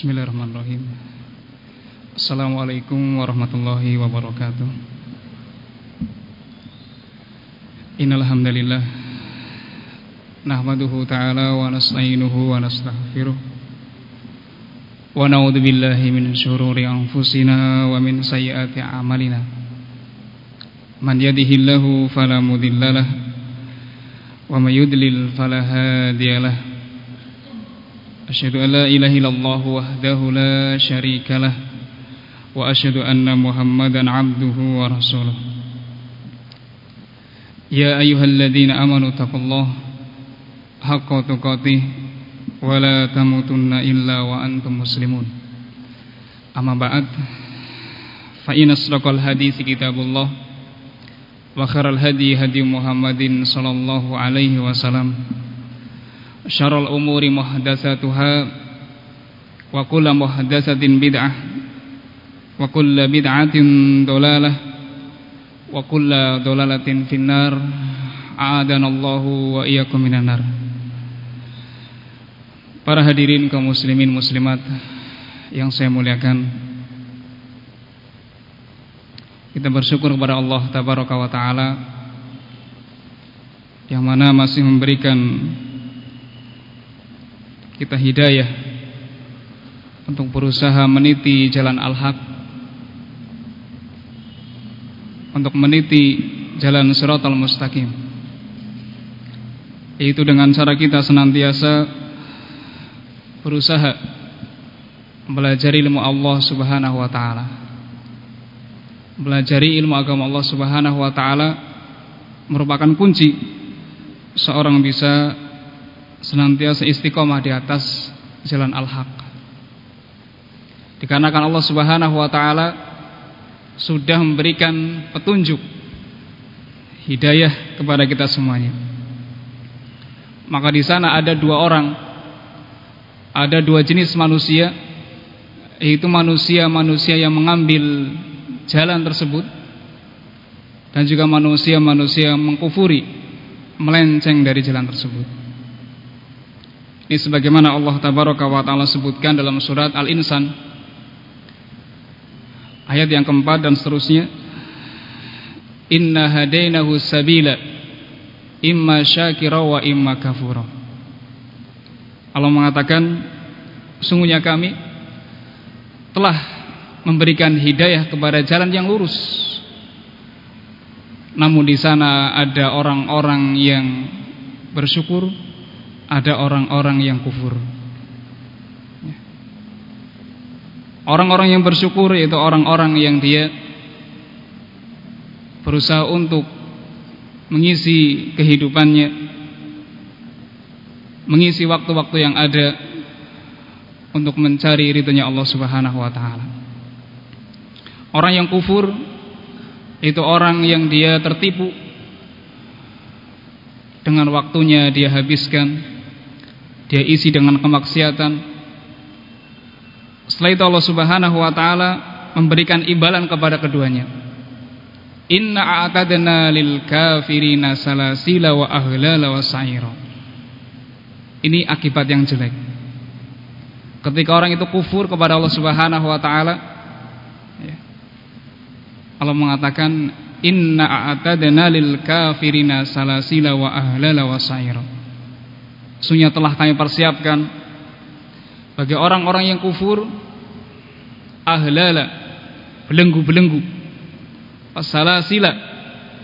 Bismillahirrahmanirrahim. Assalamualaikum warahmatullahi wabarakatuh. Innalhamdulillah Nahmaduhu ta'ala wa nasta'inuhu wa nasta'afiruh Wa na'udhu billahi min syururi anfusina wa min sayyati amalina. Man yadihillahu falamudillalah Wa mayudlil falahadiyalah أشهد أن لا إله إلا الله وحده لا شريك له وأشهد أن محمدا عبده ورسوله يا أيها الذين أمنوا اتقوا الله حق تقاته ولا تموتن إلا وأنتم مسلمون أما بعد فإن أصدق الحديث كتاب الله وخير الهدي هدي محمد صلى الله عليه وسلم syarul umuri muhdatsatuha wa kullu muhdatsatin bid'ah wa kullu bid'atin dolalah wa kullu dolalatin finnar. A'adanallahu wa iyyakum minan nar. Para hadirin kaum muslimin muslimat yang saya muliakan. Kita bersyukur kepada Allah tabaraka taala yang mana masih memberikan kita hidayah untuk berusaha meniti jalan al-haq untuk meniti jalan siratal mustaqim. Yaitu dengan cara kita senantiasa berusaha belajar ilmu Allah Subhanahu wa taala. Belajar ilmu agama Allah Subhanahu wa taala merupakan kunci seorang bisa senantiasa istiqomah di atas jalan al-haq. Dikarenakan Allah Subhanahu wa taala sudah memberikan petunjuk hidayah kepada kita semuanya. Maka di sana ada dua orang ada dua jenis manusia yaitu manusia-manusia yang mengambil jalan tersebut dan juga manusia-manusia mengkufuri melenceng dari jalan tersebut. Ini sebagaimana Allah tabaraka wa taala sebutkan dalam surat Al-Insan ayat yang keempat dan seterusnya. Inna hadainahu sabila imma syakira wa imma kafura. Allah mengatakan sungguhnya kami telah memberikan hidayah kepada jalan yang lurus. Namun di sana ada orang-orang yang bersyukur ada orang-orang yang kufur. Orang-orang yang bersyukur yaitu orang-orang yang dia berusaha untuk mengisi kehidupannya, mengisi waktu-waktu yang ada untuk mencari ridhonya Allah Subhanahu wa taala. Orang yang kufur itu orang yang dia tertipu dengan waktunya dia habiskan dia isi dengan kemaksiatan. Setelah itu Allah Subhanahu wa taala memberikan imbalan kepada keduanya. Inna a'tadna lil kafirina salasila wa ahlala wa sa'ira. Ini akibat yang jelek. Ketika orang itu kufur kepada Allah Subhanahu wa taala ya, Allah mengatakan inna a'tadna lil kafirina salasila wa ahlala wa sa'ira Sunya telah kami persiapkan bagi orang-orang yang kufur ahlala belenggu-belenggu salasila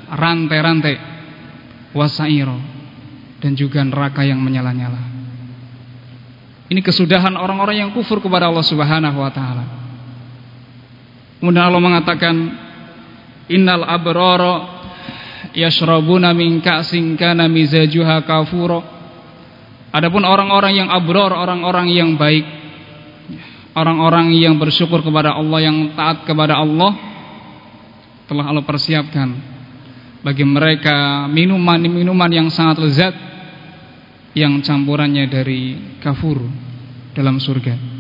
rantai-rantai wasairo dan juga neraka yang menyala-nyala. Ini kesudahan orang-orang yang kufur kepada Allah Subhanahu wa taala. Kemudian Allah mengatakan innal abrara yashrabuna min ka'sin kana mizajuha kafura Adapun orang-orang yang abror, orang-orang yang baik, orang-orang yang bersyukur kepada Allah, yang taat kepada Allah, telah Allah persiapkan bagi mereka minuman-minuman yang sangat lezat yang campurannya dari kafur dalam surga.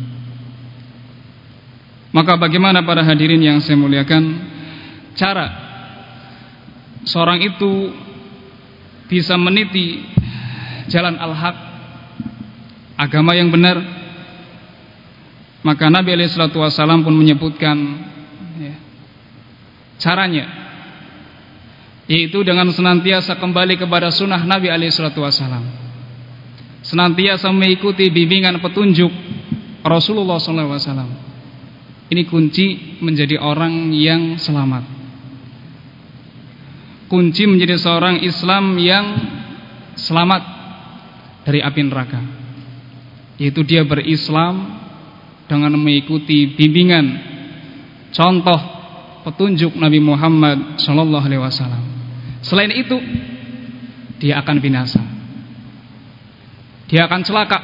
Maka bagaimana para hadirin yang saya muliakan cara seorang itu bisa meniti jalan al-haq agama yang benar Maka Nabi SAW pun menyebutkan ya, caranya, yaitu dengan senantiasa kembali kepada sunnah Nabi SAW, senantiasa mengikuti bimbingan petunjuk Rasulullah SAW. Ini kunci menjadi orang yang selamat. Kunci menjadi seorang Islam yang selamat dari api neraka. Yaitu dia berislam dengan mengikuti bimbingan contoh petunjuk Nabi Muhammad sallallahu alaihi wasallam. Selain itu dia akan binasa. Dia akan celaka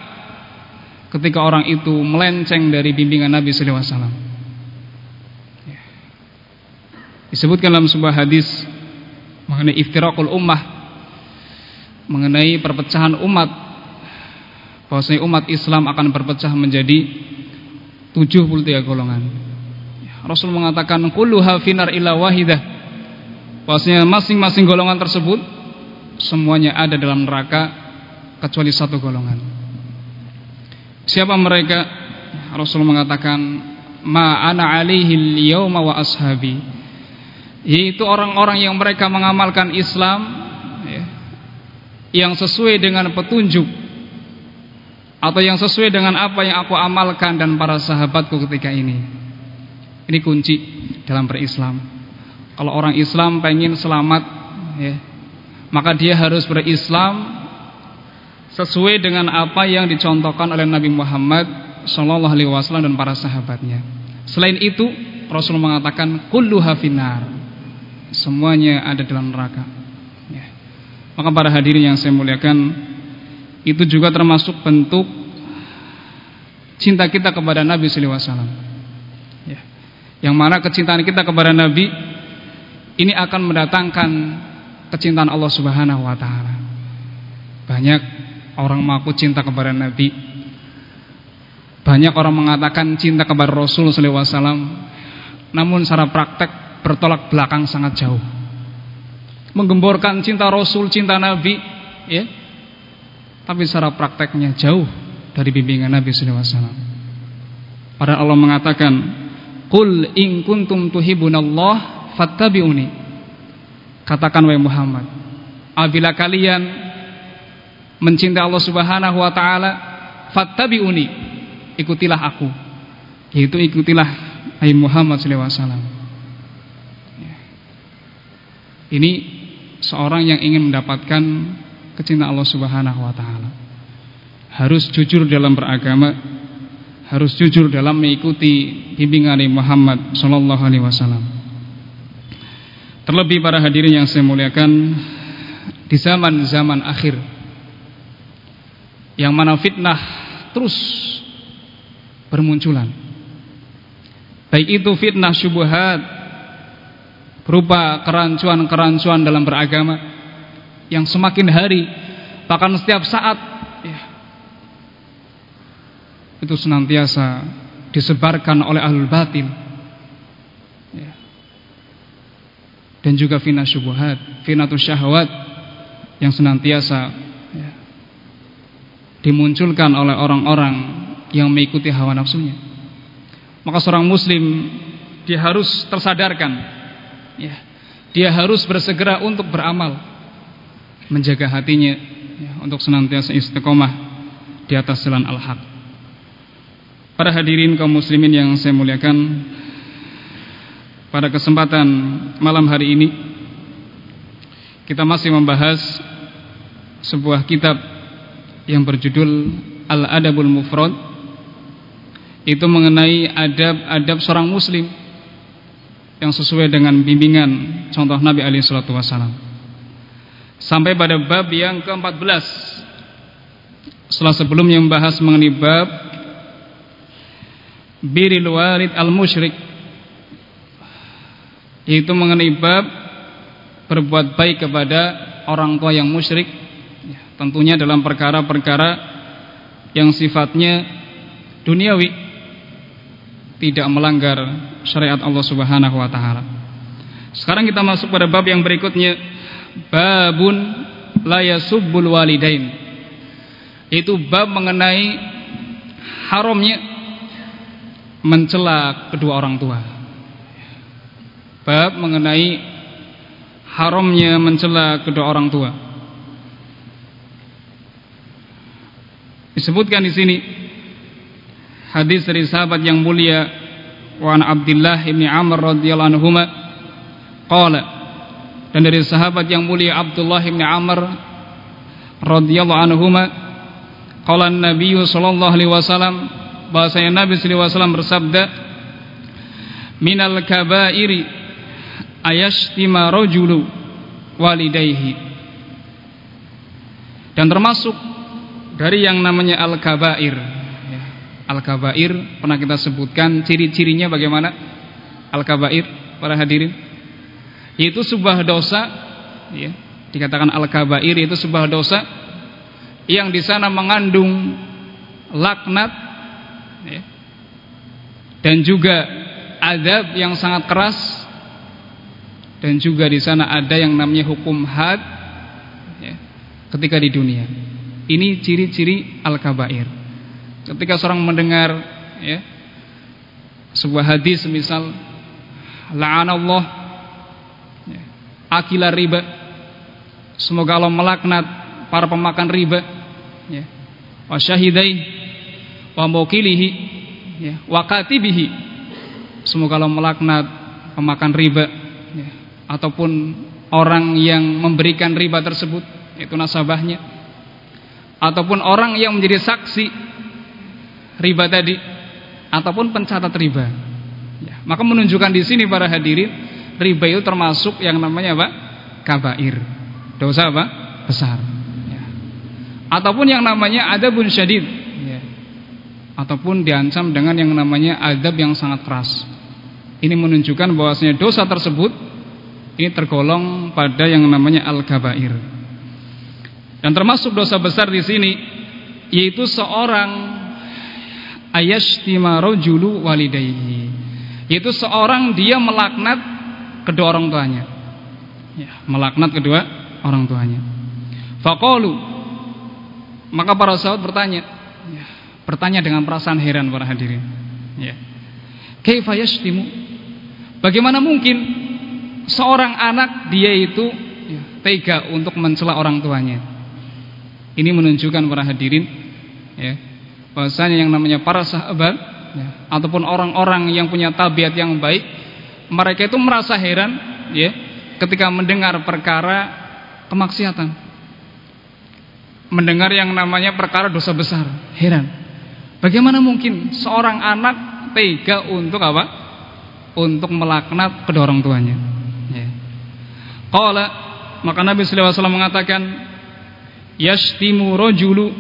ketika orang itu melenceng dari bimbingan Nabi sallallahu alaihi wasallam. Disebutkan dalam sebuah hadis mengenai iftirakul ummah mengenai perpecahan umat bahwasanya umat Islam akan berpecah menjadi 73 golongan. Rasul mengatakan kulluha finar illa wahidah. Bahwasanya masing-masing golongan tersebut semuanya ada dalam neraka kecuali satu golongan. Siapa mereka? Rasul mengatakan ma ana alaihi yauma wa ashabi. Yaitu orang-orang yang mereka mengamalkan Islam ya, yang sesuai dengan petunjuk atau yang sesuai dengan apa yang aku amalkan dan para sahabatku ketika ini. Ini kunci dalam berislam. Kalau orang Islam pengen selamat, ya, maka dia harus berislam sesuai dengan apa yang dicontohkan oleh Nabi Muhammad Shallallahu Alaihi Wasallam dan para sahabatnya. Selain itu, Rasul mengatakan kullu hafinar, semuanya ada dalam neraka. Ya. Maka para hadirin yang saya muliakan, itu juga termasuk bentuk cinta kita kepada Nabi wasallam. Ya. Yang mana kecintaan kita kepada Nabi ini akan mendatangkan kecintaan Allah Subhanahu wa taala. Banyak orang mengaku cinta kepada Nabi. Banyak orang mengatakan cinta kepada Rasul wasallam. Namun secara praktek bertolak belakang sangat jauh. Menggemborkan cinta Rasul, cinta Nabi, ya tapi secara prakteknya jauh dari bimbingan Nabi SAW. Padahal Allah mengatakan, "Qul in kuntum tuhibunallah fattabi'uni." Katakan wahai Muhammad, apabila kalian mencintai Allah Subhanahu wa taala, fattabi'uni, ikutilah aku. Yaitu ikutilah Nabi Muhammad SAW. Ya. Ini seorang yang ingin mendapatkan kecintaan Allah Subhanahu wa taala. Harus jujur dalam beragama, harus jujur dalam mengikuti bimbingan Muhammad sallallahu alaihi wasallam. Terlebih para hadirin yang saya muliakan di zaman-zaman akhir yang mana fitnah terus bermunculan. Baik itu fitnah syubhat berupa kerancuan-kerancuan dalam beragama yang semakin hari bahkan setiap saat ya, itu senantiasa disebarkan oleh ahlul batin. Ya. dan juga fina syubuhat finatus syahwat yang senantiasa ya, dimunculkan oleh orang-orang yang mengikuti hawa nafsunya. Maka seorang muslim dia harus tersadarkan ya, dia harus bersegera untuk beramal menjaga hatinya ya, untuk senantiasa istiqomah di atas jalan al-haq. Para hadirin kaum muslimin yang saya muliakan, pada kesempatan malam hari ini kita masih membahas sebuah kitab yang berjudul Al-Adabul Mufrad itu mengenai adab-adab seorang muslim yang sesuai dengan bimbingan contoh Nabi alaihi salatu wasallam sampai pada bab yang ke-14. Setelah sebelumnya membahas mengenai bab biril walid al-musyrik. Yaitu mengenai bab berbuat baik kepada orang tua yang musyrik. Ya, tentunya dalam perkara-perkara yang sifatnya duniawi. Tidak melanggar syariat Allah Subhanahu wa taala. Sekarang kita masuk pada bab yang berikutnya babun la yasubbul walidain itu bab mengenai haramnya mencela kedua orang tua. Bab mengenai haramnya mencela kedua orang tua. Disebutkan di sini hadis dari sahabat yang mulia wa Abdullah bin Amr radhiyallahu anhu qala dan dari sahabat yang mulia Abdullah bin Amr radhiyallahu anhu qala Nabi sallallahu alaihi wasallam bahasanya Nabi sallallahu alaihi wasallam bersabda minal kabairi ayashtima rajulu walidayhi. Dan termasuk dari yang namanya al-kabair. Al-kabair pernah kita sebutkan ciri-cirinya bagaimana? Al-kabair para hadirin itu sebuah dosa ya dikatakan al-kabair itu sebuah dosa yang di sana mengandung laknat ya, dan juga adab yang sangat keras dan juga di sana ada yang namanya hukum had ya, ketika di dunia. Ini ciri-ciri al-kabair. Ketika seorang mendengar ya, sebuah hadis misal la'anallah ya, akila riba. Semoga Allah melaknat para pemakan riba. Ya. Wa syahidai wa mukilihi ya. Wa katibihi. Semoga Allah melaknat pemakan riba ya, ataupun orang yang memberikan riba tersebut itu nasabahnya. Ataupun orang yang menjadi saksi riba tadi ataupun pencatat riba. Ya, maka menunjukkan di sini para hadirin riba itu termasuk yang namanya apa? kabair. Dosa apa? besar. Ya. Ataupun yang namanya adabun syadid. Ya. Ataupun diancam dengan yang namanya adab yang sangat keras. Ini menunjukkan bahwasanya dosa tersebut ini tergolong pada yang namanya al-kabair. Dan termasuk dosa besar di sini yaitu seorang ayashtima rajulu walidayhi. Yaitu seorang dia melaknat kedua orang tuanya. Ya, melaknat kedua orang tuanya. Faqalu maka para sahabat bertanya, ya, bertanya dengan perasaan heran para hadirin. Ya. Kaifa yashtimu? Bagaimana mungkin seorang anak dia itu ya, tega untuk mencela orang tuanya? Ini menunjukkan para hadirin ya, bahwasanya yang namanya para sahabat ya, ataupun orang-orang yang punya tabiat yang baik, mereka itu merasa heran ya ketika mendengar perkara kemaksiatan. Mendengar yang namanya perkara dosa besar, heran. Bagaimana mungkin seorang anak tega untuk apa? Untuk melaknat kedua orang tuanya. Ya. Qala maka Nabi sallallahu alaihi wasallam mengatakan yashtimu rajulu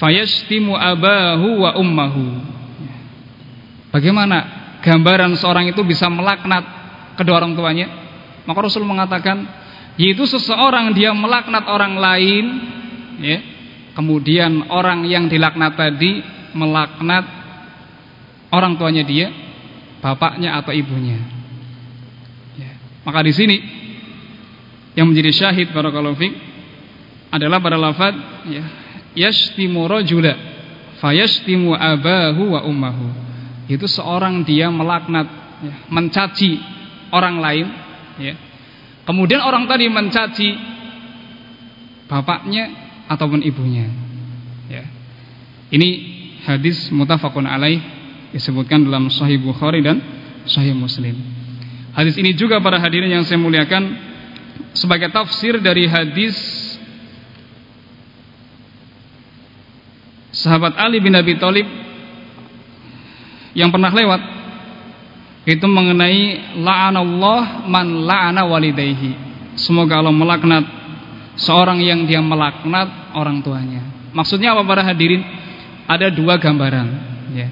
fayashtimu abahu wa ummahu bagaimana gambaran seorang itu bisa melaknat kedua orang tuanya maka Rasul mengatakan yaitu seseorang dia melaknat orang lain ya kemudian orang yang dilaknat tadi melaknat orang tuanya dia bapaknya atau ibunya ya. maka di sini yang menjadi syahid barakallahu fiik adalah pada lafaz ya yashtimu rajula fayashtimu abahu wa ummahu itu seorang dia melaknat ya, mencaci orang lain ya. Kemudian orang tadi mencaci bapaknya ataupun ibunya ya. Ini hadis mutafakun alaih disebutkan dalam sahih Bukhari dan sahih Muslim. Hadis ini juga para hadirin yang saya muliakan sebagai tafsir dari hadis sahabat Ali bin Abi Thalib yang pernah lewat itu mengenai la'anallah man la'ana walidayhi. Semoga Allah melaknat seorang yang dia melaknat orang tuanya. Maksudnya apa para hadirin? Ada dua gambaran, ya.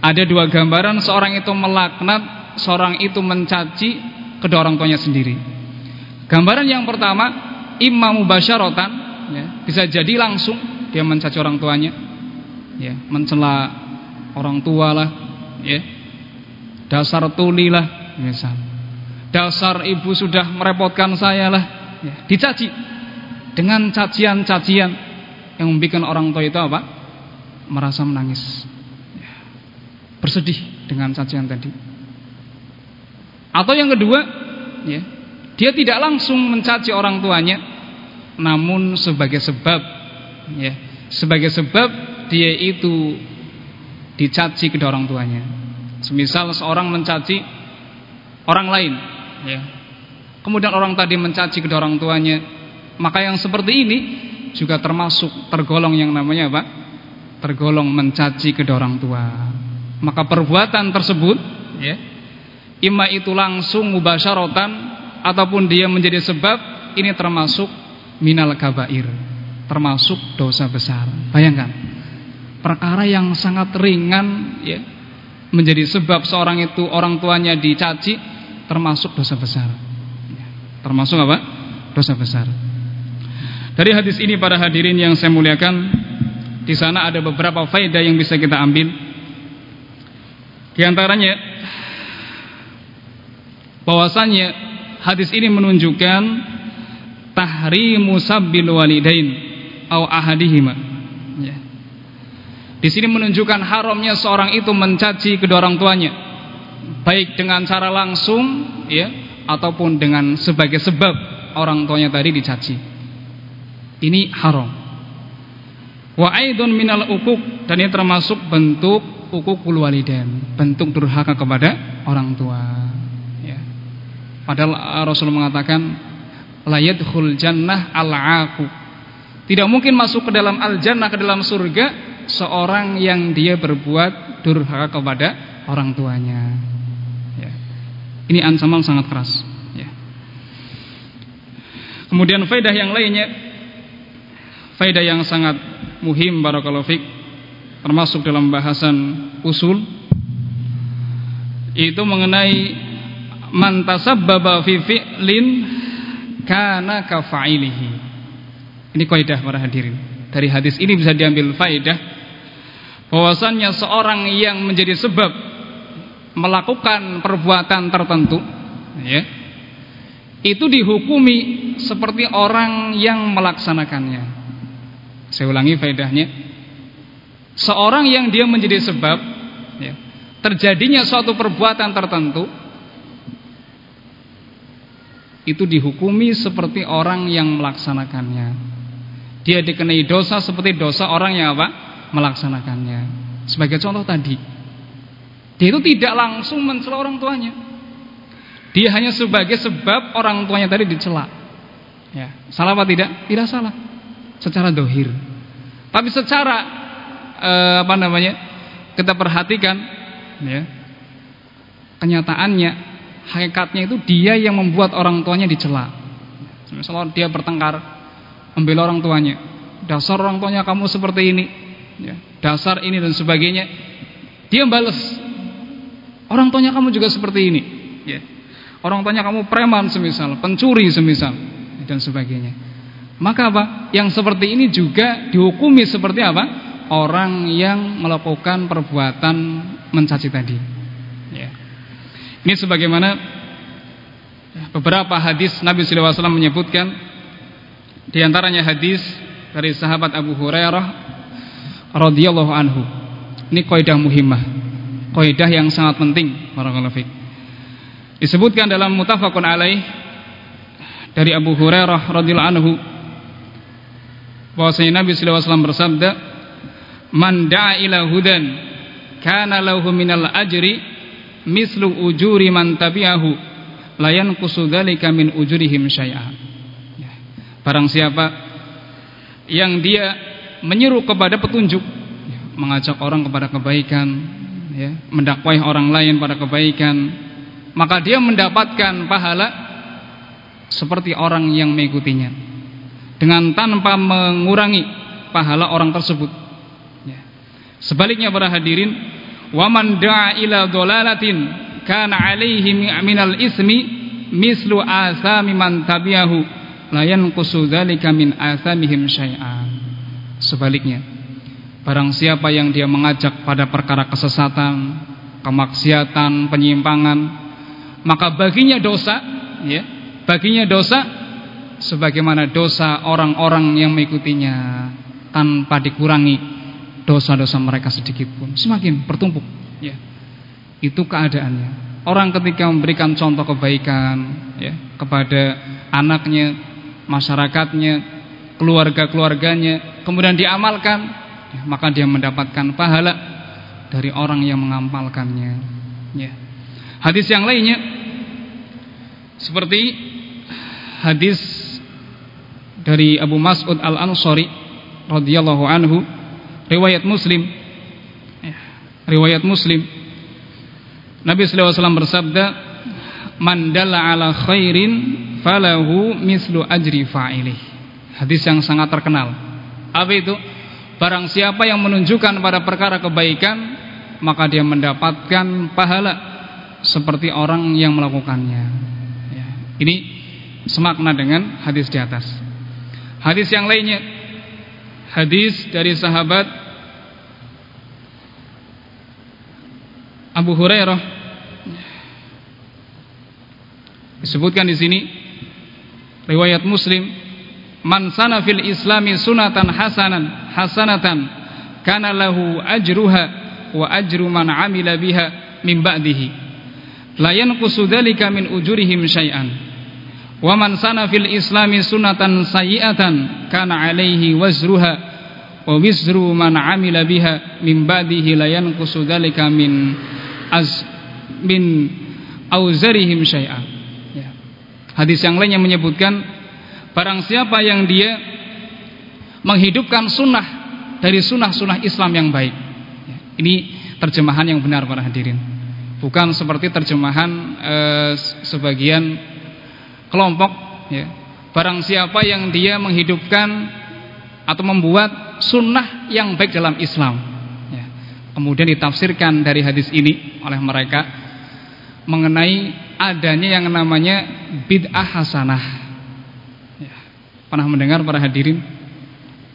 Ada dua gambaran seorang itu melaknat, seorang itu mencaci kedua orang tuanya sendiri. Gambaran yang pertama, imam mubasyaratan, ya, bisa jadi langsung dia mencaci orang tuanya ya mencela orang tua lah ya. Dasar tuli lah. Misal dasar ibu sudah merepotkan saya lah. Ya, dicaci dengan cacian-cacian yang membuat orang tua itu apa? Merasa menangis. Ya. bersedih dengan cacian tadi. Atau yang kedua, ya, dia tidak langsung mencaci orang tuanya, namun sebagai sebab, ya, sebagai sebab dia itu dicaci kedua orang tuanya. Semisal seorang mencaci orang lain, ya, kemudian orang tadi mencaci kedua orang tuanya, maka yang seperti ini juga termasuk tergolong yang namanya apa? Tergolong mencaci kedua orang tua. Maka perbuatan tersebut, ya, Ima itu langsung mubasyaratan ataupun dia menjadi sebab ini termasuk minal kabair, termasuk dosa besar. Bayangkan, perkara yang sangat ringan ya menjadi sebab seorang itu orang tuanya dicaci termasuk dosa besar. Ya, termasuk apa? Dosa besar. Dari hadis ini para hadirin yang saya muliakan, di sana ada beberapa faedah yang bisa kita ambil. Di antaranya bahwasanya hadis ini menunjukkan tahrimu sabbil walidain au ahadihima ya. Di sini menunjukkan haramnya seorang itu mencaci kedua orang tuanya baik dengan cara langsung ya ataupun dengan sebagai sebab orang tuanya tadi dicaci. Ini haram. Wa aidun minal ukuk dan ini termasuk bentuk ukukul walidain, bentuk durhaka kepada orang tua. Padahal uh, Rasul mengatakan layadkhul jannah al-aqu. Tidak mungkin masuk ke dalam al-jannah ke dalam surga seorang yang dia berbuat durhaka kepada orang tuanya. Ya. Ini ancaman sangat keras. Ya. Kemudian faedah yang lainnya, faedah yang sangat muhim barakallahu termasuk dalam bahasan usul, itu mengenai man tasabbaba fi fi'lin kana kafa'ilihi. Ini kaidah para hadirin. Dari hadis ini bisa diambil faedah bahwasannya seorang yang menjadi sebab melakukan perbuatan tertentu ya itu dihukumi seperti orang yang melaksanakannya. Saya ulangi faedahnya. Seorang yang dia menjadi sebab ya, terjadinya suatu perbuatan tertentu itu dihukumi seperti orang yang melaksanakannya. Dia dikenai dosa seperti dosa orang yang apa? Melaksanakannya. Sebagai contoh tadi, dia itu tidak langsung mencela orang tuanya. Dia hanya sebagai sebab orang tuanya tadi dicela. Ya, salah apa tidak? Tidak salah. Secara dohir. Tapi secara eh, apa namanya? Kita perhatikan, ya, kenyataannya hakikatnya itu dia yang membuat orang tuanya dicela. Misalnya dia bertengkar membela orang tuanya. Dasar orang tuanya kamu seperti ini. Ya, dasar ini dan sebagainya. Dia balas. Orang tuanya kamu juga seperti ini. Ya. Orang tuanya kamu preman semisal, pencuri semisal dan sebagainya. Maka apa? Yang seperti ini juga dihukumi seperti apa? Orang yang melakukan perbuatan mencaci tadi. Ya. Ini sebagaimana beberapa hadis Nabi SAW menyebutkan di antaranya hadis dari sahabat Abu Hurairah radhiyallahu anhu. Ini kaidah muhimmah. Kaidah yang sangat penting barakallahu fik. Disebutkan dalam mutafaqun alaih dari Abu Hurairah radhiyallahu anhu bahwasanya Nabi sallallahu alaihi wasallam bersabda, "Man da'a ila hudan kana lahu minal ajri mislu ujuri man tabi'ahu layan kusudalika min ujurihim syai'a ya. barang siapa yang dia menyeru kepada petunjuk. Mengajak orang kepada kebaikan ya, mendakwai orang lain pada kebaikan. Maka dia mendapatkan pahala seperti orang yang mengikutinya. Dengan tanpa mengurangi pahala orang tersebut. Ya. sebaliknya para hadirin wa man da'a ila dhalalatin kana alaihi minal ismi mislu asami man tabi'ahu la yanqusu dzalika min asamihim syai'an sebaliknya barang siapa yang dia mengajak pada perkara kesesatan kemaksiatan penyimpangan maka baginya dosa ya baginya dosa sebagaimana dosa orang-orang yang mengikutinya tanpa dikurangi dosa-dosa mereka sedikit pun semakin bertumpuk ya Itu keadaannya. Orang ketika memberikan contoh kebaikan ya, kepada anaknya, masyarakatnya, keluarga-keluarganya, kemudian diamalkan, ya, maka dia mendapatkan pahala dari orang yang mengamalkannya. Ya. Hadis yang lainnya seperti hadis dari Abu Mas'ud Al-Ansari radhiyallahu anhu riwayat Muslim ya, riwayat Muslim Nabi wasallam bersabda man dalla ala khairin falahu mislu ajri fa'ilih hadis yang sangat terkenal. Apa itu? Barang siapa yang menunjukkan pada perkara kebaikan maka dia mendapatkan pahala seperti orang yang melakukannya. Ya. ini semakna dengan hadis di atas. Hadis yang lainnya. Hadis dari sahabat Abu Hurairah. Disebutkan di sini riwayat Muslim man sana fil islami sunatan hasanan hasanatan kana lahu ajruha wa ajru man amila biha min ba'dihi la yanqusu dzalika min ujurihim syai'an wa man sana fil islami sunatan sayyi'atan kana alaihi wazruha wa wizru man amila biha min ba'dihi la yanqusu dzalika min az min auzarihim syai'a. Ya. Hadis yang lain yang menyebutkan barang siapa yang dia menghidupkan sunnah dari sunnah-sunnah Islam yang baik. Ya. Ini terjemahan yang benar para hadirin. Bukan seperti terjemahan eh, sebagian kelompok ya. Barang siapa yang dia menghidupkan atau membuat sunnah yang baik dalam Islam kemudian ditafsirkan dari hadis ini oleh mereka mengenai adanya yang namanya bid'ah hasanah. Pernah mendengar para hadirin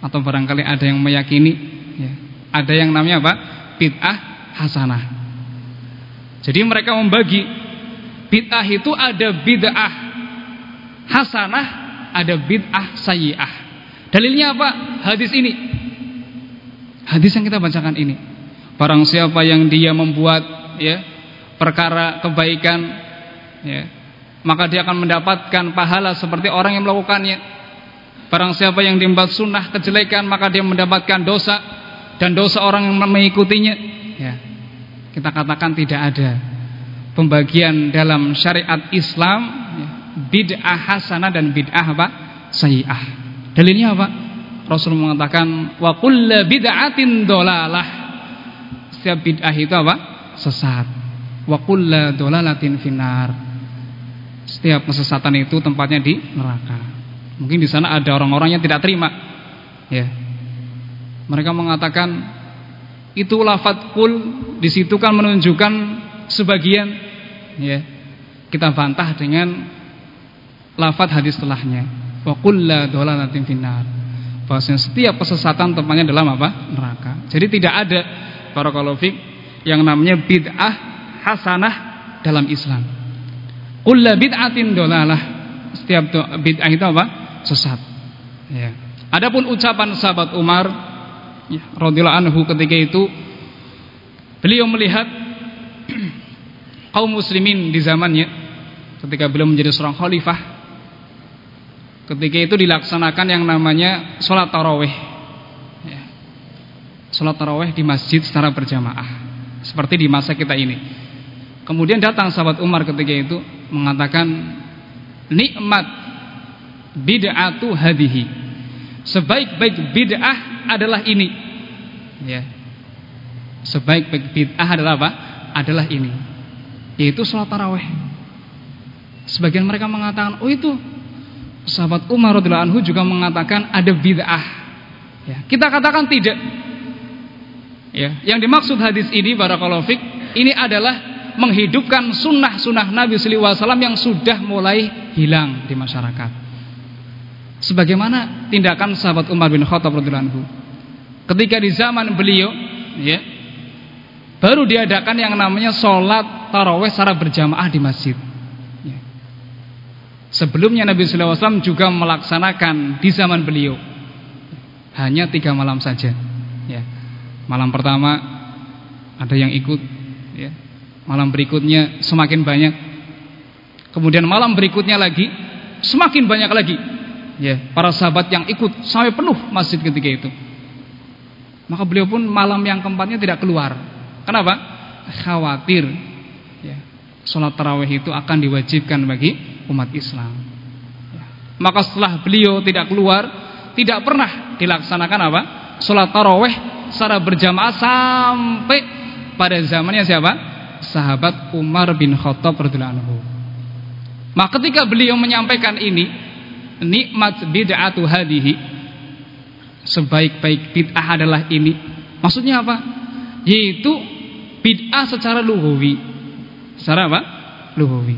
atau barangkali ada yang meyakini ya. ada yang namanya apa? Bid'ah hasanah. Jadi mereka membagi bid'ah itu ada bid'ah hasanah, ada bid'ah sayyi'ah. Dalilnya apa? Hadis ini. Hadis yang kita bacakan ini. Barang siapa yang dia membuat ya perkara kebaikan ya, maka dia akan mendapatkan pahala seperti orang yang melakukannya. Barang siapa yang diembat sunnah kejelekan maka dia mendapatkan dosa dan dosa orang yang mengikutinya. Ya. Kita katakan tidak ada pembagian dalam syariat Islam ya, bid'ah hasanah dan bid'ah apa? sayyi'ah. Dalilnya apa? Rasul mengatakan wa kullu bid'atin dolalah setiap bid'ah itu apa? Sesat. Wa kullu dolalatin finar. Setiap kesesatan itu tempatnya di neraka. Mungkin di sana ada orang-orang yang tidak terima. Ya. Mereka mengatakan itu lafaz kul di situ kan menunjukkan sebagian ya. Kita bantah dengan lafaz hadis setelahnya. Wa kullu dolalatin finar. Bahwasanya setiap kesesatan tempatnya dalam apa? Neraka. Jadi tidak ada barakallahu fik yang namanya bid'ah hasanah dalam Islam. Kullu bid'atin dolalah. Setiap bid'ah itu apa? Sesat. Ya. Adapun ucapan sahabat Umar ya, radhiyallahu anhu ketika itu beliau melihat kaum muslimin di zamannya ketika beliau menjadi seorang khalifah ketika itu dilaksanakan yang namanya sholat tarawih sholat taraweh di masjid secara berjamaah seperti di masa kita ini kemudian datang sahabat Umar ketika itu mengatakan nikmat bid'atu hadihi. Sebaik-baik bid'ah adalah ini. Ya. Sebaik-baik bid'ah adalah apa? Adalah ini. Yaitu sholat taraweh sebagian mereka mengatakan oh itu sahabat Umar radhiyallahu anhu juga mengatakan ada bid'ah. Ya. Kita katakan tidak. Ya, yang dimaksud hadis ini barakallahu fik, ini adalah menghidupkan sunnah-sunnah Nabi sallallahu alaihi wasallam yang sudah mulai hilang di masyarakat. Sebagaimana tindakan sahabat Umar bin Khattab radhiyallahu. Ketika di zaman beliau, ya, baru diadakan yang namanya sholat taraweh secara berjamaah di masjid. Ya. Sebelumnya Nabi sallallahu juga melaksanakan di zaman beliau hanya tiga malam saja. Ya Malam pertama ada yang ikut ya. Malam berikutnya semakin banyak. Kemudian malam berikutnya lagi semakin banyak lagi. Ya, para sahabat yang ikut sampai penuh masjid ketika itu. Maka beliau pun malam yang keempatnya tidak keluar. Kenapa? Khawatir ya, sholat tarawih itu akan diwajibkan bagi umat Islam. Ya. Maka setelah beliau tidak keluar, tidak pernah dilaksanakan apa? Sholat tarawih secara berjamaah sampai pada zamannya siapa? Sahabat Umar bin Khattab radhiyallahu anhu. Maka ketika beliau menyampaikan ini, nikmat bid'atu hadihi, sebaik-baik bid'ah adalah ini. Maksudnya apa? Yaitu bid'ah secara lugawi. Secara apa? Lugawi.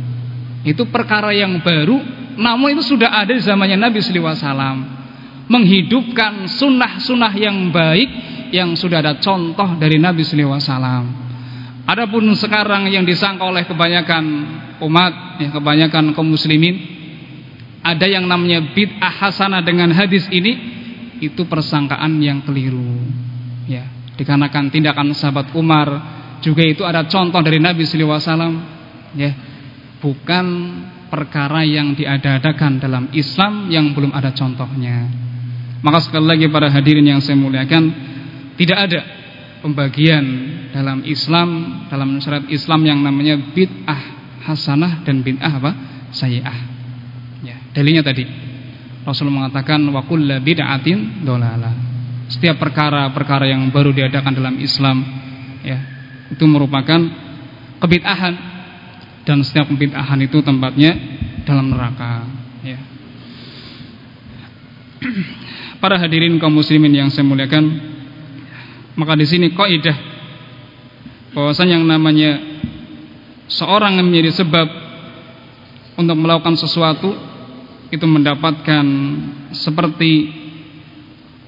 Itu perkara yang baru, namun itu sudah ada di zamannya Nabi sallallahu alaihi wasallam. Menghidupkan sunnah-sunnah yang baik yang sudah ada contoh dari Nabi sallallahu alaihi wasallam. Adapun sekarang yang disangka oleh kebanyakan umat, ya kebanyakan kaum muslimin, ada yang namanya bid'ah hasanah dengan hadis ini, itu persangkaan yang keliru. Ya, dikarenakan tindakan sahabat Umar juga itu ada contoh dari Nabi sallallahu alaihi wasallam, ya. Bukan perkara yang diadakan dalam Islam yang belum ada contohnya. Maka sekali lagi para hadirin yang saya muliakan, tidak ada pembagian dalam Islam dalam syariat Islam yang namanya bid'ah hasanah dan bid'ah apa? sayyi'ah. Ya, dalilnya tadi Rasul mengatakan wa kullu bid'atin dolalah. Setiap perkara-perkara yang baru diadakan dalam Islam ya, itu merupakan kebid'ahan dan setiap kebid'ahan itu tempatnya dalam neraka ya. Para hadirin kaum muslimin yang saya muliakan, maka di sini kaidah bahwasanya yang namanya seorang yang menjadi sebab untuk melakukan sesuatu itu mendapatkan seperti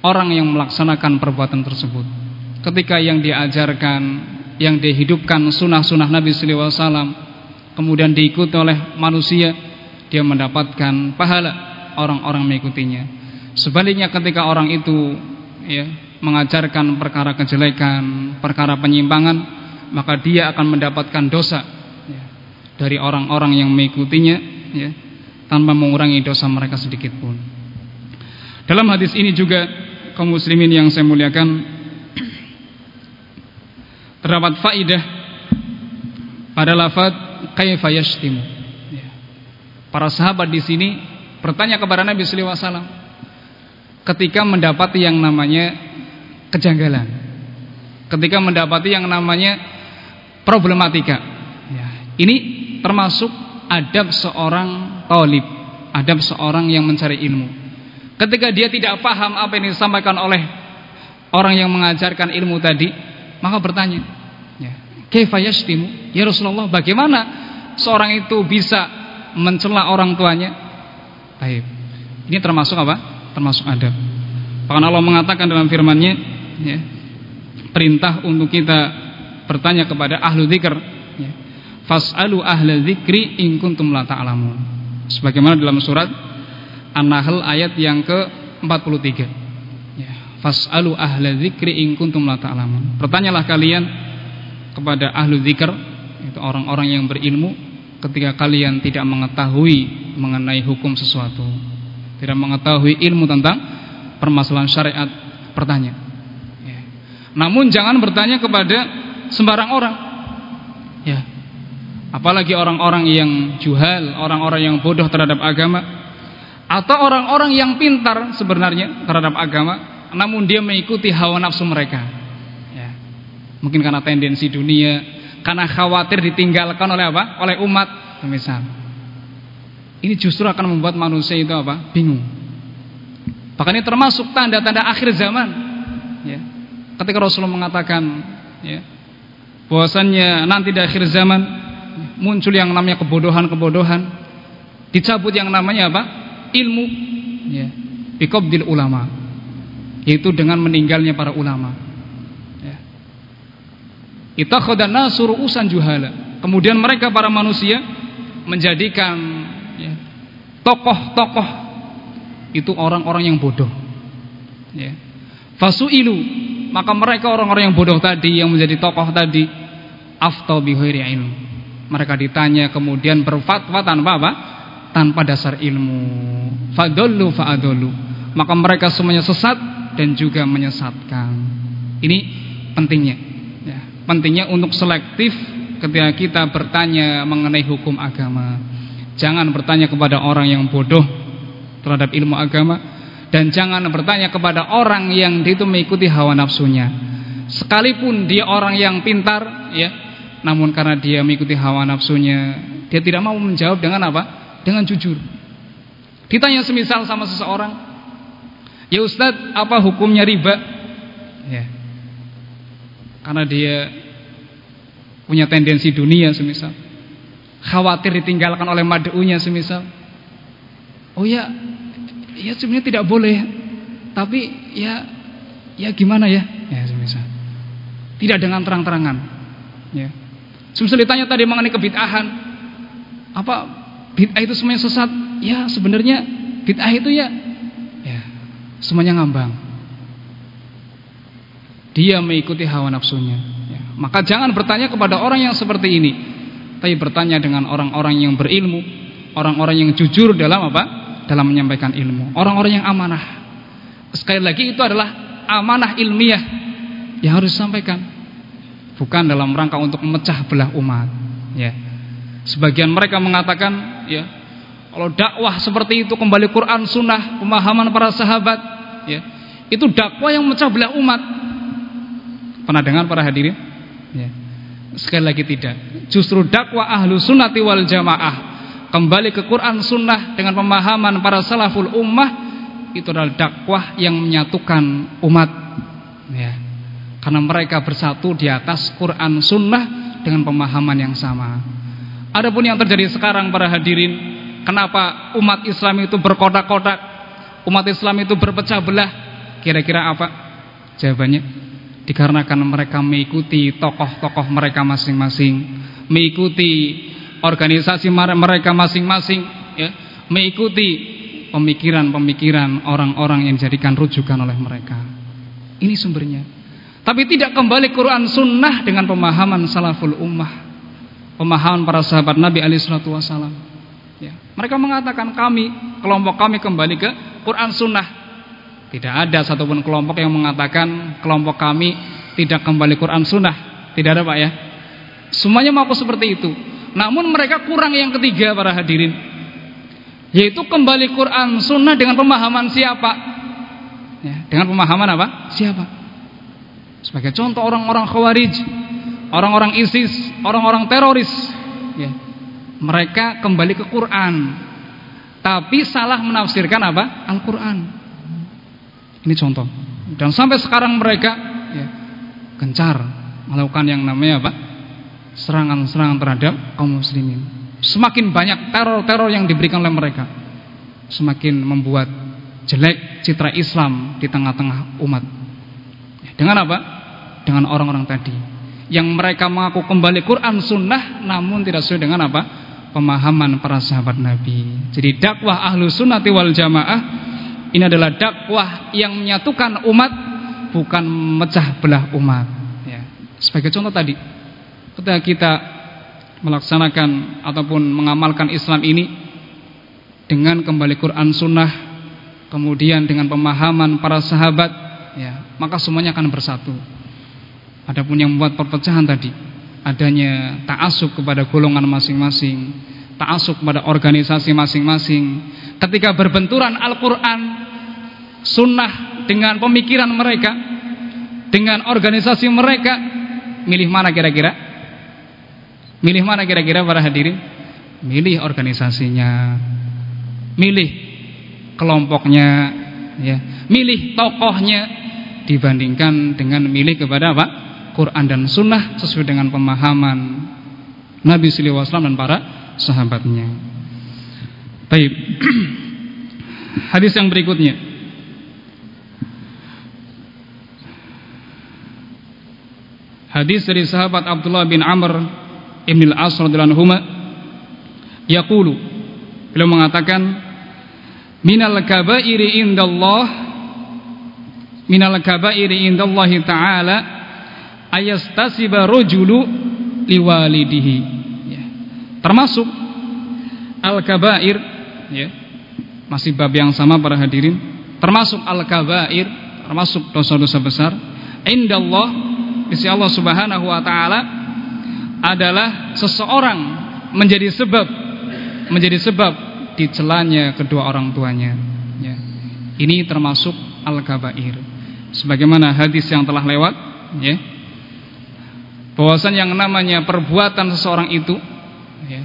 orang yang melaksanakan perbuatan tersebut. Ketika yang diajarkan, yang dihidupkan sunnah-sunnah Nabi Wasallam, kemudian diikuti oleh manusia, dia mendapatkan pahala orang-orang mengikutinya. Sebaliknya ketika orang itu ya mengajarkan perkara kejelekan, perkara penyimpangan, maka dia akan mendapatkan dosa ya, dari orang-orang yang mengikutinya ya, tanpa mengurangi dosa mereka sedikit pun. Dalam hadis ini juga kaum muslimin yang saya muliakan terdapat faidah pada lafaz kaifa yashtimu. Ya. Para sahabat di sini bertanya kepada Nabi sallallahu alaihi wasallam ketika mendapati yang namanya kejanggalan ketika mendapati yang namanya problematika ya, ini termasuk adab seorang talib. Adab seorang yang mencari ilmu. Ketika dia tidak paham apa yang disampaikan oleh orang yang mengajarkan ilmu tadi maka bertanya ya, kefayashtimu ya Rasulullah bagaimana seorang itu bisa mencela orang tuanya? Baik. Ini termasuk apa? Termasuk adab. Bahkan Allah mengatakan dalam firman-Nya ya, perintah untuk kita bertanya kepada ahlu dzikir. Fas'alu ahla dzikri in kuntum la ta'lamun. Sebagaimana dalam surat An-Nahl ayat yang ke-43. Ya. Fas'alu ahla dzikri in kuntum la ta'lamun. Bertanyalah kalian kepada ahlu dzikir itu orang-orang yang berilmu ketika kalian tidak mengetahui mengenai hukum sesuatu, tidak mengetahui ilmu tentang permasalahan syariat, bertanya. Namun jangan bertanya kepada sembarang orang. Ya. Apalagi orang-orang yang juhal, orang-orang yang bodoh terhadap agama atau orang-orang yang pintar sebenarnya terhadap agama, namun dia mengikuti hawa nafsu mereka. Ya. Mungkin karena tendensi dunia, karena khawatir ditinggalkan oleh apa? Oleh umat, misal. Ini justru akan membuat manusia itu apa? Bingung. Bahkan ini termasuk tanda-tanda akhir zaman. Ya ketika Rasulullah mengatakan ya, bahwasannya nanti di akhir zaman muncul yang namanya kebodohan-kebodohan. Dicabut yang namanya apa? Ilmu. Ya. Biqabdil ulama. Yaitu dengan meninggalnya para ulama. Ya. Itakhadha nasu ru'usan juhala. Kemudian mereka para manusia menjadikan ya, tokoh-tokoh itu orang-orang yang bodoh. Ya. Fasuilu. Maka mereka orang-orang yang bodoh tadi yang menjadi tokoh tadi aftau bi ilmu. Mereka ditanya kemudian berfatwa tanpa apa? Tanpa dasar ilmu. Fadollu fa'adollu. Maka mereka semuanya sesat dan juga menyesatkan. Ini pentingnya. Ya, pentingnya untuk selektif ketika kita bertanya mengenai hukum agama. Jangan bertanya kepada orang yang bodoh terhadap ilmu agama dan jangan bertanya kepada orang yang itu mengikuti hawa nafsunya. Sekalipun dia orang yang pintar, ya, namun karena dia mengikuti hawa nafsunya, dia tidak mau menjawab dengan apa? Dengan jujur. Ditanya semisal sama seseorang, "Ya Ustadz, apa hukumnya riba?" Ya. Karena dia punya tendensi dunia semisal. Khawatir ditinggalkan oleh madunya semisal. Oh ya, ya sebenarnya tidak boleh. Tapi ya ya gimana ya? Ya semisal. Tidak dengan terang-terangan. Ya. Semisal ditanya tadi mengenai kebid'ahan, apa bid'ah itu semuanya sesat? Ya, sebenarnya bid'ah itu ya ya semuanya ngambang. Dia mengikuti hawa nafsunya. Ya. Maka jangan bertanya kepada orang yang seperti ini, tapi bertanya dengan orang-orang yang berilmu, orang-orang yang jujur dalam apa? Dalam menyampaikan ilmu, orang-orang yang amanah. Sekali lagi itu adalah amanah ilmiah yang harus disampaikan bukan dalam rangka untuk memecah belah umat ya. Sebagian mereka mengatakan ya kalau dakwah seperti itu kembali Quran sunnah pemahaman para sahabat ya itu dakwah yang memecah belah umat. Pernah dengar para hadirin? Ya. Sekali lagi tidak. Justru dakwah ahlu sunnati wal jamaah kembali ke Quran sunnah dengan pemahaman para salaful ummah itu adalah dakwah yang menyatukan umat ya karena mereka bersatu di atas Quran Sunnah dengan pemahaman yang sama. Adapun yang terjadi sekarang para hadirin, kenapa umat Islam itu berkotak-kotak, umat Islam itu berpecah belah? Kira-kira apa? Jawabannya, dikarenakan mereka mengikuti tokoh-tokoh mereka masing-masing, mengikuti organisasi mereka masing-masing, ya, mengikuti pemikiran-pemikiran orang-orang yang dijadikan rujukan oleh mereka. Ini sumbernya. Tapi tidak kembali Quran Sunnah dengan pemahaman salaful ummah, pemahaman para sahabat Nabi Ali Shallallahu Wasallam. Ya. Mereka mengatakan kami, kelompok kami kembali ke Quran Sunnah. Tidak ada satupun kelompok yang mengatakan kelompok kami tidak kembali Quran Sunnah. Tidak ada pak ya. Semuanya mau seperti itu. Namun mereka kurang yang ketiga para hadirin, yaitu kembali Quran Sunnah dengan pemahaman siapa? Ya, dengan pemahaman apa? Siapa? Sebagai contoh orang-orang khawarij, orang-orang ISIS, orang-orang teroris, ya. Mereka kembali ke Quran. Tapi salah menafsirkan apa? Al-Quran. Ini contoh. Dan sampai sekarang mereka ya, gencar melakukan yang namanya apa? Serangan-serangan terhadap kaum muslimin. Semakin banyak teror-teror yang diberikan oleh mereka, semakin membuat jelek citra Islam di tengah-tengah umat dengan apa? Dengan orang-orang tadi yang mereka mengaku kembali Quran Sunnah namun tidak sesuai dengan apa? Pemahaman para sahabat Nabi. Jadi dakwah ahlu sunnati wal jamaah ini adalah dakwah yang menyatukan umat bukan mecah belah umat. Ya. Sebagai contoh tadi, ketika kita melaksanakan ataupun mengamalkan Islam ini dengan kembali Quran Sunnah, kemudian dengan pemahaman para sahabat ya, maka semuanya akan bersatu. Adapun yang membuat perpecahan tadi, adanya ta'asub kepada golongan masing-masing, ta'asub kepada organisasi masing-masing. Ketika berbenturan Al-Qur'an, sunnah dengan pemikiran mereka, dengan organisasi mereka, milih mana kira-kira? Milih mana kira-kira para hadirin? Milih organisasinya. Milih kelompoknya, ya. Milih tokohnya, dibandingkan dengan milik kepada apa? Quran dan Sunnah sesuai dengan pemahaman Nabi Wasallam dan para sahabatnya. Baik. Hadis yang berikutnya. Hadis dari sahabat Abdullah bin Amr Ibn al-As radhiyallahu anhu yaqulu beliau mengatakan minal kabairi indallah minal kabairi indallahi ta'ala ayastasiba rajulu liwalidihi. Ya. termasuk al-kabair ya. Masih bab yang sama para hadirin. Termasuk al-kabair termasuk dosa-dosa besar. Indallah sisi Allah Subhanahu wa taala adalah seseorang menjadi sebab menjadi sebab dicelanya kedua orang tuanya. Ya. ini termasuk al-kabair. Sebagaimana hadis yang telah lewat ya bahwasan yang namanya perbuatan seseorang itu ya,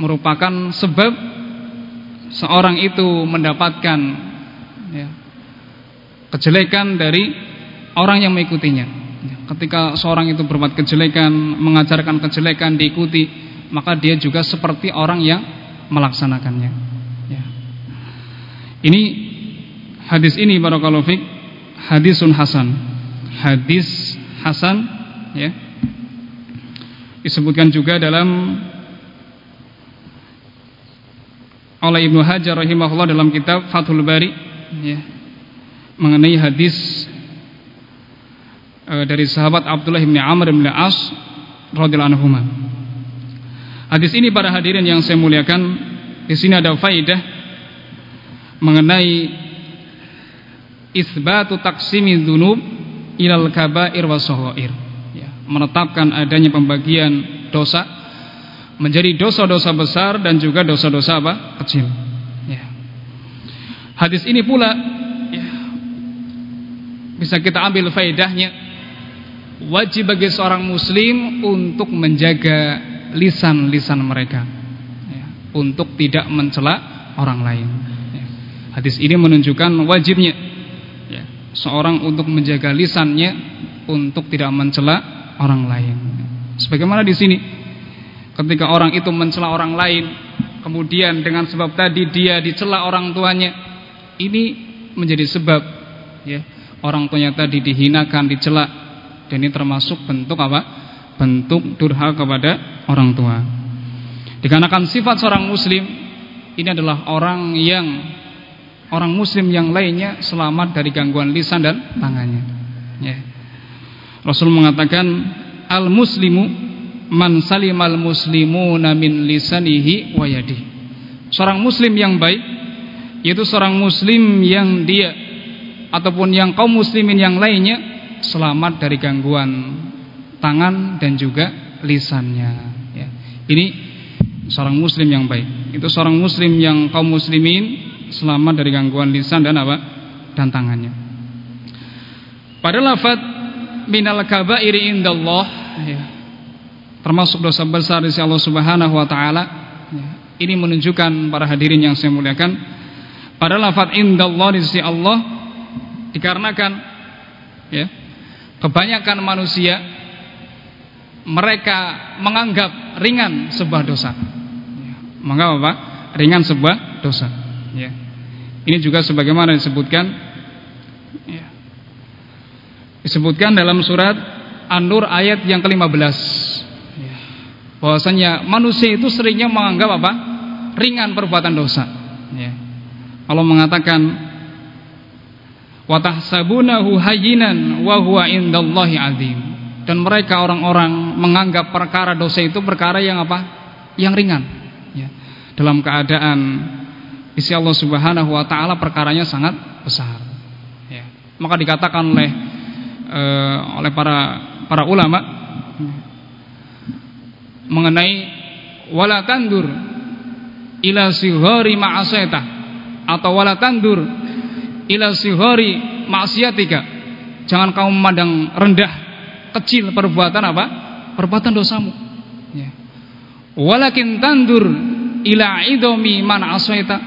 merupakan sebab seorang itu mendapatkan ya, kejelekan dari orang yang mengikutinya. Ya, ketika seorang itu berbuat kejelekan, mengajarkan kejelekan diikuti, maka dia juga seperti orang yang melaksanakannya. Ya. Ini hadis ini barakallahu fik hadisun hasan. Hadis hasan ya. Disebutkan juga dalam oleh Ibnu Hajar rahimahullah dalam kitab Fathul Bari ya, mengenai hadis e, dari sahabat Abdullah bin Amr bin As radhiyallahu anhu. Hadis ini para hadirin yang saya muliakan, di sini ada faidah mengenai isbatu taksimi dzunub ilal kabair was menetapkan adanya pembagian dosa menjadi dosa-dosa besar dan juga dosa-dosa apa? kecil. Ya. Hadis ini pula ya, bisa kita ambil faedahnya wajib bagi seorang muslim untuk menjaga lisan-lisan mereka ya, untuk tidak mencela orang lain. Ya. Hadis ini menunjukkan wajibnya ya, seorang untuk menjaga lisannya untuk tidak mencela orang lain. Sebagaimana di sini ketika orang itu mencela orang lain kemudian dengan sebab tadi dia dicela orang tuanya ini menjadi sebab ya. Orang tuanya tadi dihinakan dicela dan ini termasuk bentuk apa? Bentuk durhaka kepada orang tua. Dikarenakan sifat seorang muslim ini adalah orang yang orang muslim yang lainnya selamat dari gangguan lisan dan tangannya ya Rasul mengatakan al muslimu man salimal muslimuna min lisanihi wa yadihi. Seorang muslim yang baik yaitu seorang muslim yang dia ataupun yang kaum muslimin yang lainnya selamat dari gangguan tangan dan juga lisannya ya. Ini seorang muslim yang baik. Itu seorang muslim yang kaum muslimin selamat dari gangguan lisan dan apa? dan tangannya. Pada lafaz minal kabairi indallah ya termasuk dosa besar di sisi Allah Subhanahu wa taala. Ya, ini menunjukkan para hadirin yang saya muliakan pada lafaz indallah di sisi Allah dikarenakan ya kebanyakan manusia mereka menganggap ringan sebuah dosa. Ya, menganggap apa? Ringan sebuah dosa. Ya. Ini juga sebagaimana disebutkan disebutkan dalam surat An-Nur ayat yang ke-15 bahwasanya manusia itu seringnya menganggap apa? ringan perbuatan dosa. Ya. Allah mengatakan wa tahsabunahu hayyinan wa huwa indallahi azim. Dan mereka orang-orang menganggap perkara dosa itu perkara yang apa? Yang ringan. Ya. Dalam keadaan isi Allah Subhanahu wa taala perkaranya sangat besar. Ya. Maka dikatakan oleh uh, oleh para para ulama mengenai wala tandur ila sihari ma'aseta atau wala tandur ila sihari ma'asiatika jangan kamu memandang rendah kecil perbuatan apa? Perbuatan dosamu. Ya. Walakin tandur ila idomi man asaita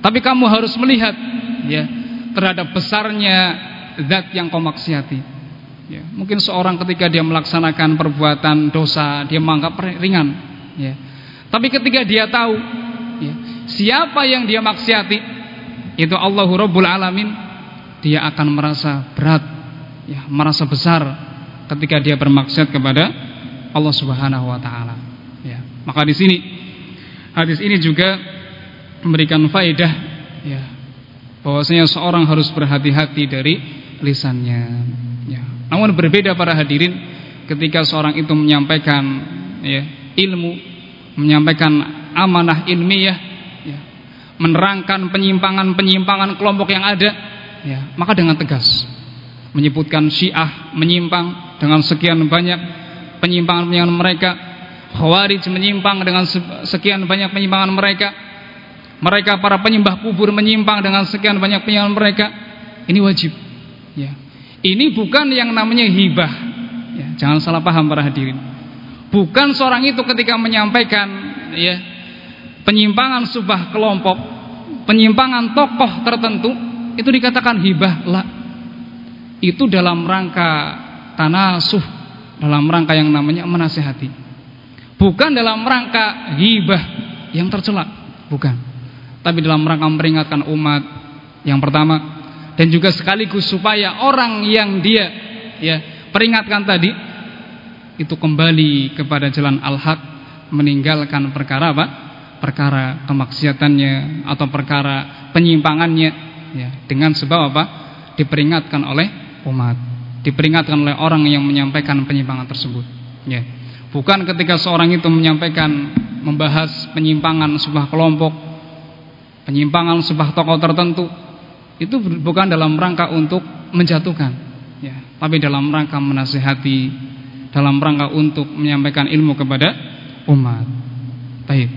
tapi kamu harus melihat ya terhadap besarnya zat yang kau maksiati Ya, mungkin seorang ketika dia melaksanakan perbuatan dosa dia menganggap ringan. Ya. Tapi ketika dia tahu ya, siapa yang dia maksiati itu Allahu Rabbul Alamin, dia akan merasa berat, ya, merasa besar ketika dia bermaksiat kepada Allah Subhanahu Wa Taala. Ya. Maka di sini hadis ini juga memberikan faedah, ya, bahwasanya seorang harus berhati-hati dari lisannya. Ya. Namun berbeda para hadirin ketika seorang itu menyampaikan ya, ilmu, menyampaikan amanah ilmiah, ya, menerangkan penyimpangan-penyimpangan kelompok yang ada, ya, maka dengan tegas menyebutkan Syiah menyimpang dengan sekian banyak penyimpangan-penyimpangan mereka, Khawarij menyimpang dengan sekian banyak penyimpangan mereka, mereka para penyembah kubur menyimpang dengan sekian banyak penyimpangan mereka. Ini wajib, ya. Ini bukan yang namanya hibah. Ya, jangan salah paham para hadirin. Bukan seorang itu ketika menyampaikan ya penyimpangan subah kelompok, penyimpangan tokoh tertentu itu dikatakan hibah lah. Itu dalam rangka tanasuh, dalam rangka yang namanya menasehati. Bukan dalam rangka hibah yang tercela, bukan. Tapi dalam rangka memperingatkan umat yang pertama dan juga sekaligus supaya orang yang dia ya peringatkan tadi itu kembali kepada jalan al-haq meninggalkan perkara apa? perkara kemaksiatannya atau perkara penyimpangannya ya dengan sebab apa? diperingatkan oleh umat diperingatkan oleh orang yang menyampaikan penyimpangan tersebut ya bukan ketika seorang itu menyampaikan membahas penyimpangan sebuah kelompok penyimpangan sebuah tokoh tertentu itu bukan dalam rangka untuk menjatuhkan ya tapi dalam rangka menasihati dalam rangka untuk menyampaikan ilmu kepada umat. Baik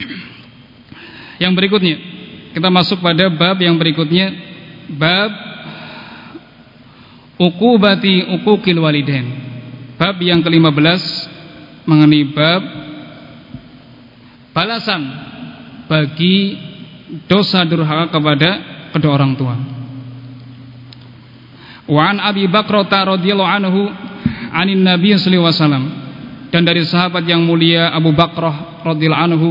yang berikutnya kita masuk pada bab yang berikutnya bab ukubati ukukil walidain. Bab yang ke-15 mengenai bab balasan bagi dosa durhaka kepada kedua orang tua. Wa an Abi Bakrata radhiyallahu anhu anin Nabi sallallahu alaihi wasallam dan dari sahabat yang mulia Abu Bakrah radhiyallahu anhu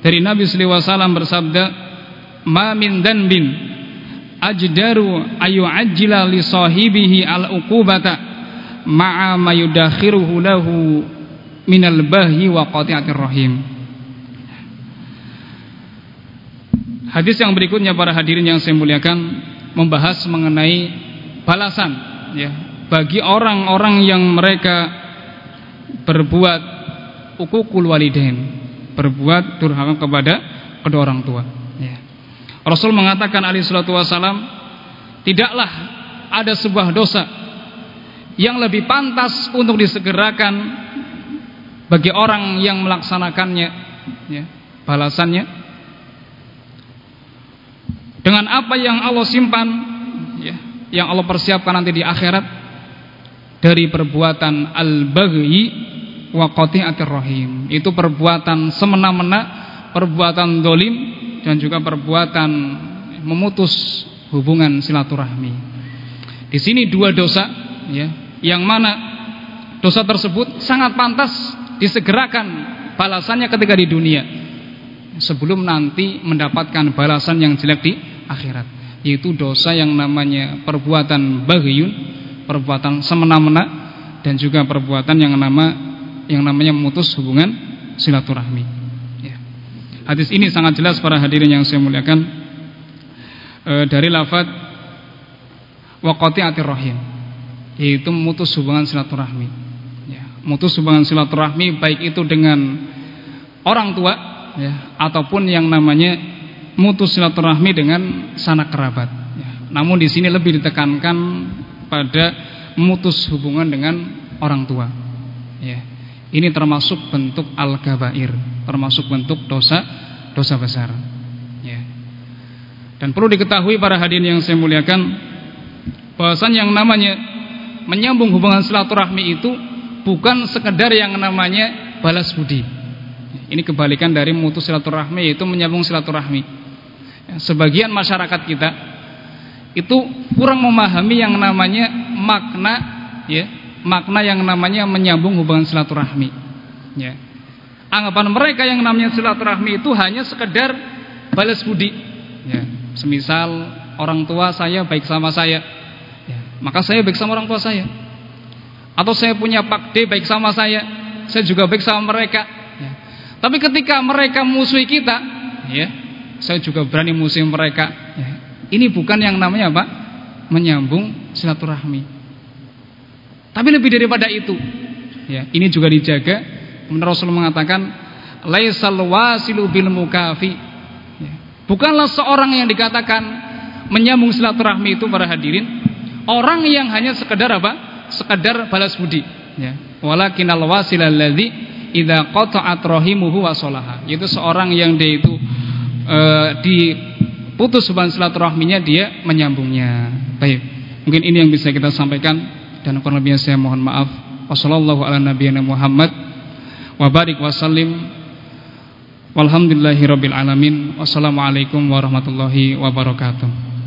dari Nabi sallallahu alaihi wasallam bersabda ma min danbin ajdaru ayu ajila li sahibihi al uqubata ma'a ma yudakhiruhu lahu minal bahyi wa qati'atir rahim Hadis yang berikutnya para hadirin yang saya muliakan membahas mengenai balasan ya bagi orang-orang yang mereka berbuat ukukul walidain, berbuat durhaka kepada kedua orang tua ya. Rasul mengatakan alaihi salatu tidaklah ada sebuah dosa yang lebih pantas untuk disegerakan bagi orang yang melaksanakannya ya, balasannya dengan apa yang Allah simpan ya, yang Allah persiapkan nanti di akhirat dari perbuatan al-baghi wa qati'atir rahim. Itu perbuatan semena-mena perbuatan dolim dan juga perbuatan memutus hubungan silaturahmi. Di sini dua dosa ya. Yang mana dosa tersebut sangat pantas disegerakan balasannya ketika di dunia sebelum nanti mendapatkan balasan yang jelek di akhirat yaitu dosa yang namanya perbuatan baghiyun perbuatan semena-mena dan juga perbuatan yang nama yang namanya memutus hubungan silaturahmi ya. hadis ini sangat jelas para hadirin yang saya muliakan e, dari lafad waqati'atir rahim yaitu memutus hubungan silaturahmi ya. memutus hubungan silaturahmi baik itu dengan orang tua ya ataupun yang namanya mutus silaturahmi dengan sanak kerabat. Ya. Namun di sini lebih ditekankan pada mutus hubungan dengan orang tua. Ya. Ini termasuk bentuk al-kabair, termasuk bentuk dosa dosa besar. Ya. Dan perlu diketahui para hadirin yang saya muliakan, bahasan yang namanya menyambung hubungan silaturahmi itu bukan sekedar yang namanya balas budi. Ini kebalikan dari mutus silaturahmi yaitu menyambung silaturahmi sebagian masyarakat kita itu kurang memahami yang namanya makna ya makna yang namanya menyambung hubungan silaturahmi ya. Anggapan mereka yang namanya silaturahmi itu hanya sekedar balas budi ya. Semisal orang tua saya baik sama saya ya, maka saya baik sama orang tua saya. Atau saya punya pakde baik sama saya saya juga baik sama mereka ya. tapi ketika mereka musuhi kita ya saya juga berani musim mereka. Ini bukan yang namanya apa? Menyambung silaturahmi. Tapi lebih daripada itu, ya, ini juga dijaga. Kemudian Rasul mengatakan, "Laisal wasilu bil mukafi." Ya. Bukanlah seorang yang dikatakan menyambung silaturahmi itu para hadirin, orang yang hanya sekedar apa? Sekedar balas budi, ya. Walakinal wasilal ladzi idza qata'at rahimuhu wa salaha. Itu seorang yang dia itu e, diputus hubungan silaturahminya dia menyambungnya. Baik. Mungkin ini yang bisa kita sampaikan dan kurang lebihnya saya mohon maaf. Wassallallahu. Wassalamualaikum warahmatullahi wabarakatuh.